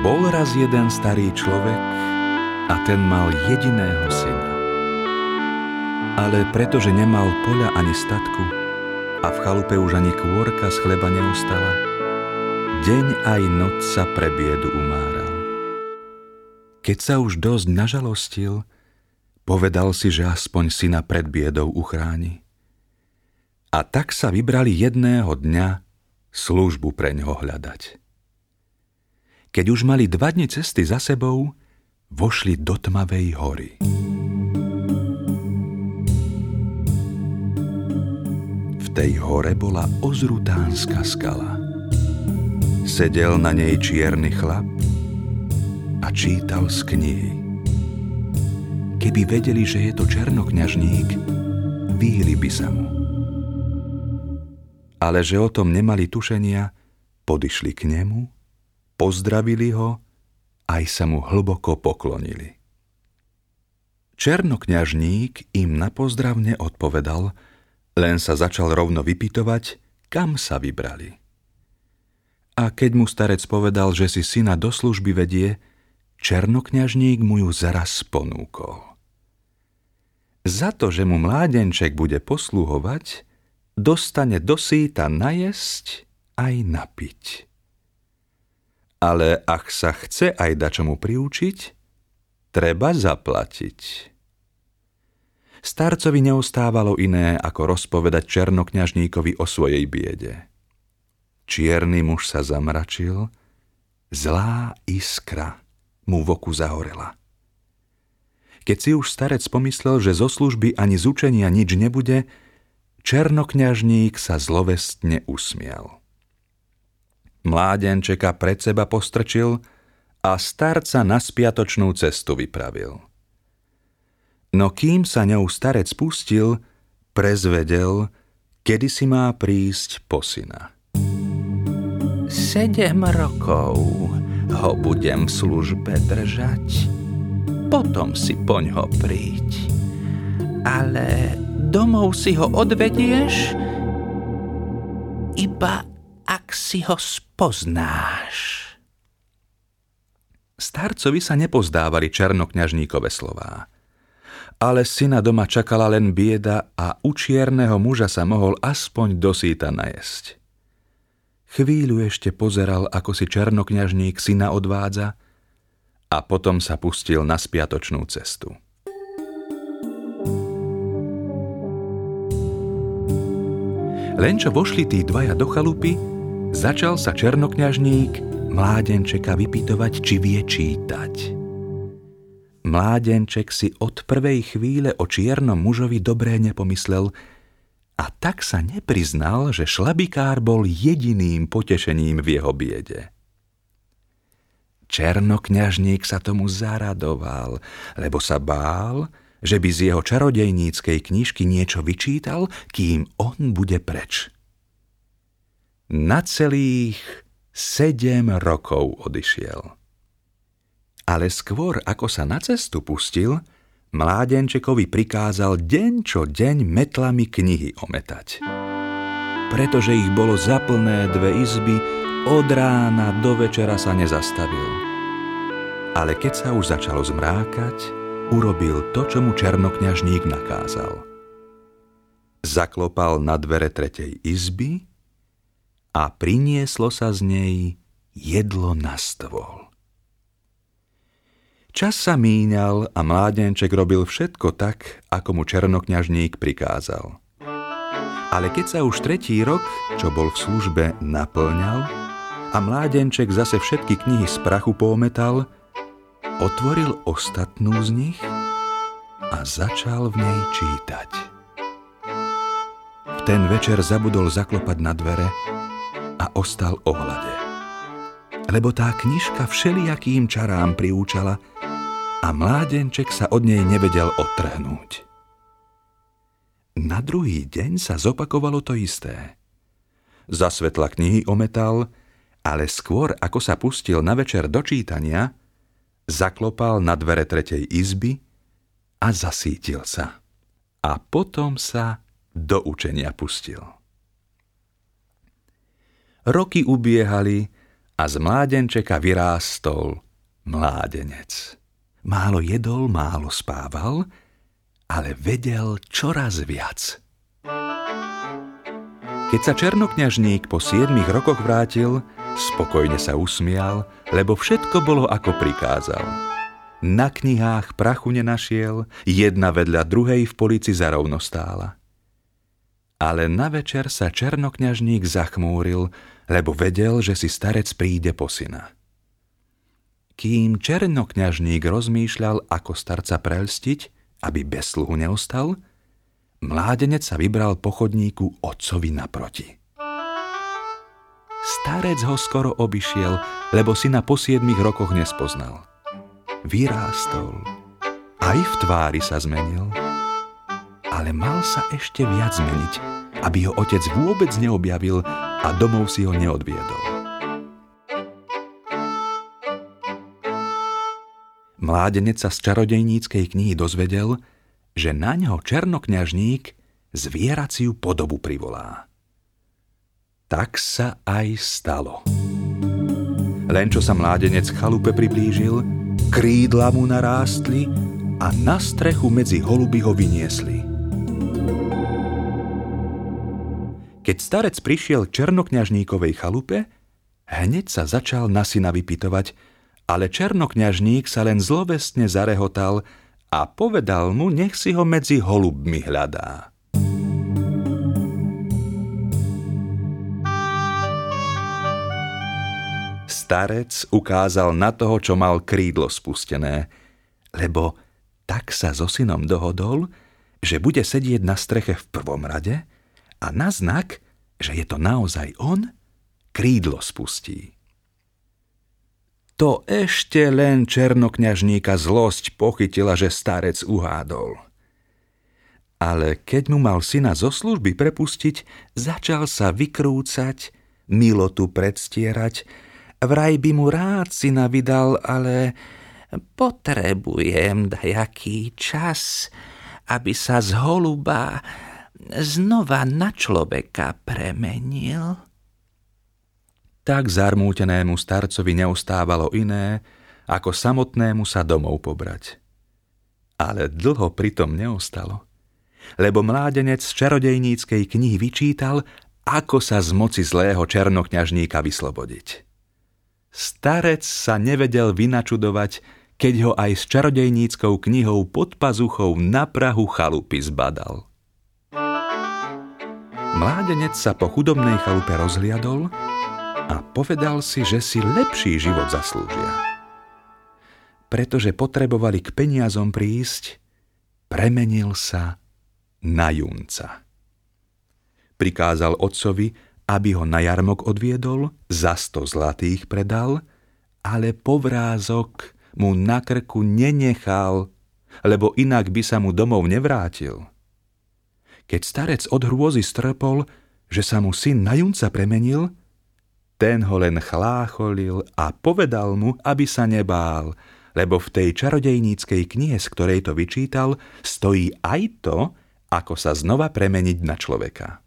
Bol raz jeden starý človek a ten mal jediného syna. Ale pretože nemal poľa ani statku a v chalupe už ani kôrka z chleba neustala, deň aj noc sa pre biedu umáral. Keď sa už dosť nažalostil, povedal si, že aspoň syna pred biedou uchráni. A tak sa vybrali jedného dňa službu pre ňoho hľadať. Keď už mali dva dni cesty za sebou, vošli do tmavej hory. V tej hore bola ozrutánska skala. Sedel na nej čierny chlap a čítal z knihy. Keby vedeli, že je to černokňažník, výhli by sa mu. Ale že o tom nemali tušenia, podišli k nemu pozdravili ho, aj sa mu hlboko poklonili. Černokňažník im na pozdravne odpovedal, len sa začal rovno vypitovať, kam sa vybrali. A keď mu starec povedal, že si syna do služby vedie, černokňažník mu ju zaraz ponúkol. Za to, že mu mládenček bude posluhovať, dostane do síta najesť aj napiť ale ak sa chce aj dačomu priučiť, treba zaplatiť. Starcovi neustávalo iné, ako rozpovedať černokňažníkovi o svojej biede. Čierny muž sa zamračil, zlá iskra mu v oku zahorela. Keď si už starec pomyslel, že zo služby ani z učenia nič nebude, černokňažník sa zlovestne usmial. Mládenčeka pred seba postrčil a starca na spiatočnú cestu vypravil. No kým sa ňou starec pustil, prezvedel, kedy si má prísť po syna. Sedem rokov ho budem v službe držať, potom si poň ho príď. Ale domov si ho odvedieš iba ak si ho spoznáš. Starcovi sa nepozdávali černokňažníkové slová. Ale syna doma čakala len bieda a u čierneho muža sa mohol aspoň dosýta najesť. Chvíľu ešte pozeral, ako si černokňažník syna odvádza a potom sa pustil na spiatočnú cestu. Len čo vošli tí dvaja do chalupy, Začal sa černokňažník mládenčeka vypytovať, či vie čítať. Mládenček si od prvej chvíle o čiernom mužovi dobré nepomyslel a tak sa nepriznal, že šlabikár bol jediným potešením v jeho biede. Černokňažník sa tomu zaradoval, lebo sa bál, že by z jeho čarodejníckej knižky niečo vyčítal, kým on bude preč na celých sedem rokov odišiel. Ale skôr, ako sa na cestu pustil, mládenčekovi prikázal deň čo deň metlami knihy ometať. Pretože ich bolo zaplné dve izby, od rána do večera sa nezastavil. Ale keď sa už začalo zmrákať, urobil to, čo mu černokňažník nakázal. Zaklopal na dvere tretej izby a prinieslo sa z nej jedlo na stôl. Čas sa míňal a mládenček robil všetko tak, ako mu černokňažník prikázal. Ale keď sa už tretí rok, čo bol v službe, naplňal a mládenček zase všetky knihy z prachu pometal, otvoril ostatnú z nich a začal v nej čítať. V ten večer zabudol zaklopať na dvere a ostal ohľade. Lebo tá knižka všelijakým čarám priúčala a mládenček sa od nej nevedel odtrhnúť. Na druhý deň sa zopakovalo to isté. Za svetla knihy ometal, ale skôr ako sa pustil na večer do čítania, zaklopal na dvere tretej izby a zasítil sa. A potom sa do učenia pustil. Roky ubiehali a z mládenčeka vyrástol mládenec. Málo jedol, málo spával, ale vedel čoraz viac. Keď sa černokňažník po siedmich rokoch vrátil, spokojne sa usmial, lebo všetko bolo ako prikázal. Na knihách prachu nenašiel, jedna vedľa druhej v polici zarovno stála. Ale na večer sa černokňažník zachmúril, lebo vedel, že si starec príde po syna. Kým černokňažník rozmýšľal, ako starca prelstiť, aby bez sluhu neostal, mládenec sa vybral po chodníku otcovi naproti. Starec ho skoro obišiel, lebo si na po siedmich rokoch nespoznal. Vyrástol, aj v tvári sa zmenil, ale mal sa ešte viac zmeniť, aby ho otec vôbec neobjavil a domov si ho neodviedol. Mládenec sa z čarodejníckej knihy dozvedel, že na ňo černokňažník zvieraciu podobu privolá. Tak sa aj stalo. Len čo sa mládenec chalupe priblížil, krídla mu narástli a na strechu medzi holuby ho vyniesli. Keď starec prišiel k černokňažníkovej chalupe, hneď sa začal na syna vypitovať, ale černokňažník sa len zlovestne zarehotal a povedal mu, nech si ho medzi holubmi hľadá. Starec ukázal na toho, čo mal krídlo spustené, lebo tak sa so synom dohodol, že bude sedieť na streche v prvom rade a na znak, že je to naozaj on, krídlo spustí. To ešte len černokňažníka zlosť pochytila, že starec uhádol. Ale keď mu mal syna zo služby prepustiť, začal sa vykrúcať, milotu predstierať, vraj by mu rád syna vydal, ale potrebujem dajaký čas, aby sa z holuba znova na človeka premenil. Tak zarmútenému starcovi neustávalo iné, ako samotnému sa domov pobrať. Ale dlho pritom neostalo, lebo mládenec z čarodejníckej knihy vyčítal, ako sa z moci zlého černokňažníka vyslobodiť. Starec sa nevedel vynačudovať, keď ho aj s čarodejníckou knihou pod pazuchou na prahu chalupy zbadal. Mládenec sa po chudobnej chalupe rozhliadol a povedal si, že si lepší život zaslúžia. Pretože potrebovali k peniazom prísť, premenil sa na junca. Prikázal otcovi, aby ho na jarmok odviedol, za sto zlatých predal, ale povrázok mu na krku nenechal, lebo inak by sa mu domov nevrátil. Keď starec od hrôzy strpol, že sa mu syn na junca premenil, ten ho len chlácholil a povedal mu, aby sa nebál, lebo v tej čarodejníckej knihe, z ktorej to vyčítal, stojí aj to, ako sa znova premeniť na človeka.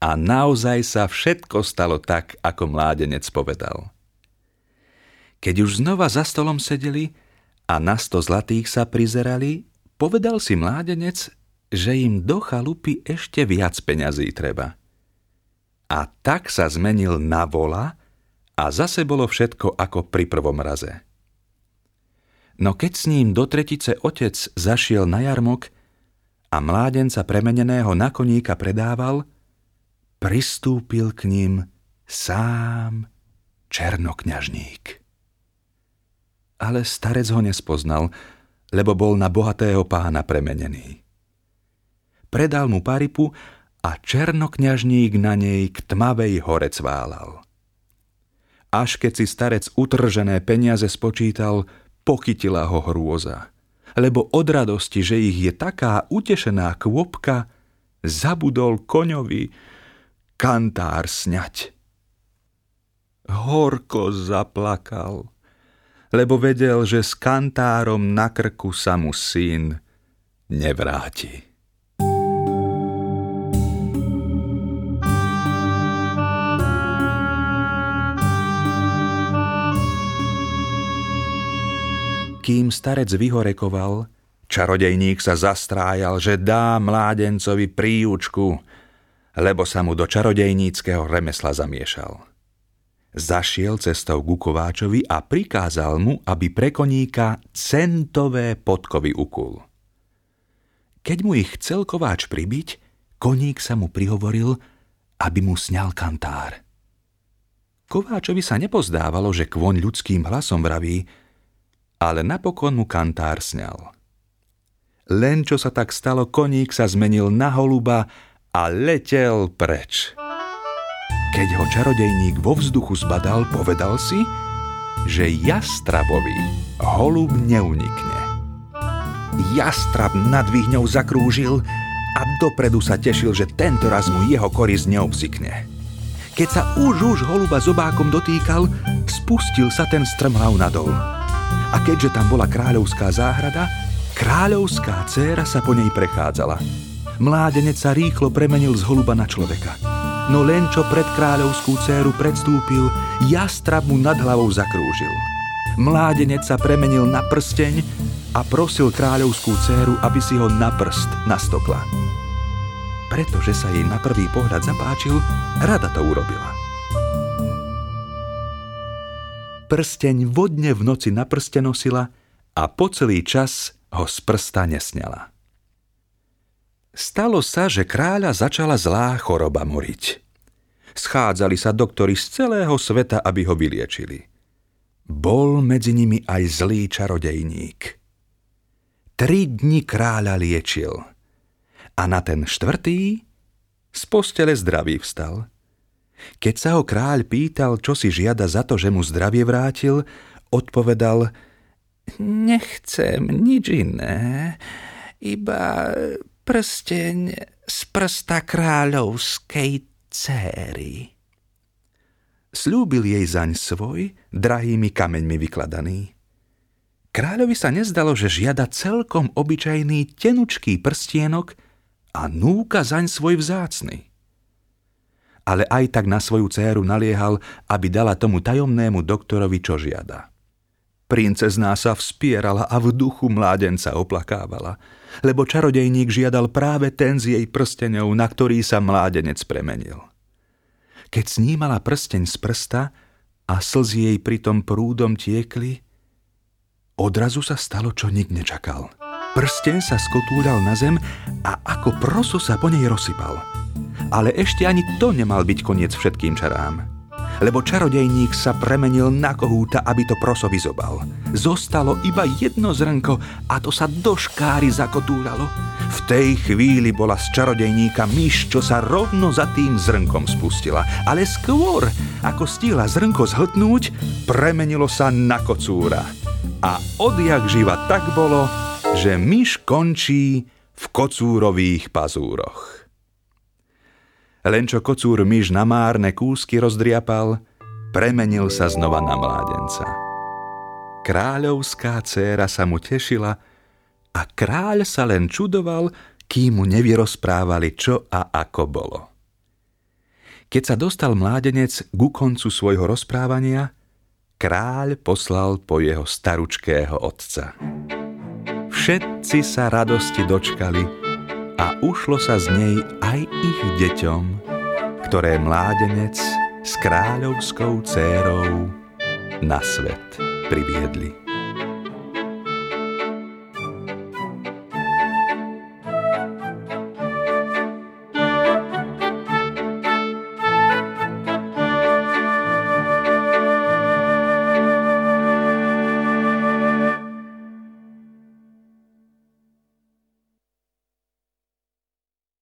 A naozaj sa všetko stalo tak, ako mládenec povedal. Keď už znova za stolom sedeli a na sto zlatých sa prizerali, povedal si mládenec, že im do chalupy ešte viac peňazí treba. A tak sa zmenil na vola a zase bolo všetko ako pri prvom raze. No keď s ním do tretice otec zašiel na jarmok a mládenca premeneného na koníka predával, pristúpil k ním sám černokňažník. Ale starec ho nespoznal, lebo bol na bohatého pána premenený predal mu paripu a černokňažník na nej k tmavej hore cválal. Až keď si starec utržené peniaze spočítal, pochytila ho hrôza, lebo od radosti, že ich je taká utešená kôpka, zabudol koňovi kantár sňať. Horko zaplakal, lebo vedel, že s kantárom na krku sa mu syn nevráti. Kým starec vyhorekoval, čarodejník sa zastrájal, že dá mládencovi príučku, lebo sa mu do čarodejníckého remesla zamiešal. Zašiel cestou ku Kováčovi a prikázal mu, aby pre koníka centové podkovy ukul. Keď mu ich chcel Kováč pribiť, koník sa mu prihovoril, aby mu sňal kantár. Kováčovi sa nepozdávalo, že kvoň ľudským hlasom vraví, ale napokon mu kantár sňal. Len čo sa tak stalo, koník sa zmenil na holuba a letel preč. Keď ho čarodejník vo vzduchu zbadal, povedal si, že jastrabovi holub neunikne. Jastrab nad výhňou zakrúžil a dopredu sa tešil, že tento raz mu jeho koris neobzikne. Keď sa už už holuba zobákom dotýkal, spustil sa ten strmhlav nadol. A keďže tam bola kráľovská záhrada, kráľovská dcéra sa po nej prechádzala – Mládenec sa rýchlo premenil z holuba na človeka. No len čo pred kráľovskú dceru predstúpil, jastrab mu nad hlavou zakrúžil. Mládenec sa premenil na prsteň a prosil kráľovskú dceru, aby si ho na prst nastokla. Pretože sa jej na prvý pohľad zapáčil, rada to urobila. Prsteň vodne v noci na prste nosila a po celý čas ho z prsta nesňala. Stalo sa, že kráľa začala zlá choroba moriť. Schádzali sa doktori z celého sveta, aby ho vyliečili. Bol medzi nimi aj zlý čarodejník. Tri dni kráľa liečil a na ten štvrtý z postele zdravý vstal. Keď sa ho kráľ pýtal, čo si žiada za to, že mu zdravie vrátil, odpovedal Nechcem nič iné, iba prsteň z prsta kráľovskej céry. Sľúbil jej zaň svoj, drahými kameňmi vykladaný. Kráľovi sa nezdalo, že žiada celkom obyčajný tenučký prstienok a núka zaň svoj vzácny. Ale aj tak na svoju céru naliehal, aby dala tomu tajomnému doktorovi, čo žiada. Princezná sa vspierala a v duchu mládenca oplakávala, lebo čarodejník žiadal práve ten z jej prsteňov, na ktorý sa mládenec premenil. Keď snímala prsteň z prsta a slzy jej pritom prúdom tiekli, odrazu sa stalo, čo nik nečakal. Prsteň sa skotúľal na zem a ako proso sa po nej rozsypal. Ale ešte ani to nemal byť koniec všetkým čarám lebo čarodejník sa premenil na kohúta, aby to proso vyzobal. Zostalo iba jedno zrnko a to sa do škáry zakotúľalo. V tej chvíli bola z čarodejníka myš, čo sa rovno za tým zrnkom spustila. Ale skôr, ako stihla zrnko zhltnúť, premenilo sa na kocúra. A odjak živa tak bolo, že myš končí v kocúrových pazúroch. Len čo kocúr myš na márne kúsky rozdriapal, premenil sa znova na mládenca. Kráľovská dcéra sa mu tešila a kráľ sa len čudoval, kým mu nevyrozprávali, čo a ako bolo. Keď sa dostal mládenec ku koncu svojho rozprávania, kráľ poslal po jeho staručkého otca. Všetci sa radosti dočkali, a ušlo sa z nej aj ich deťom, ktoré mládenec s kráľovskou dcérou na svet priviedli.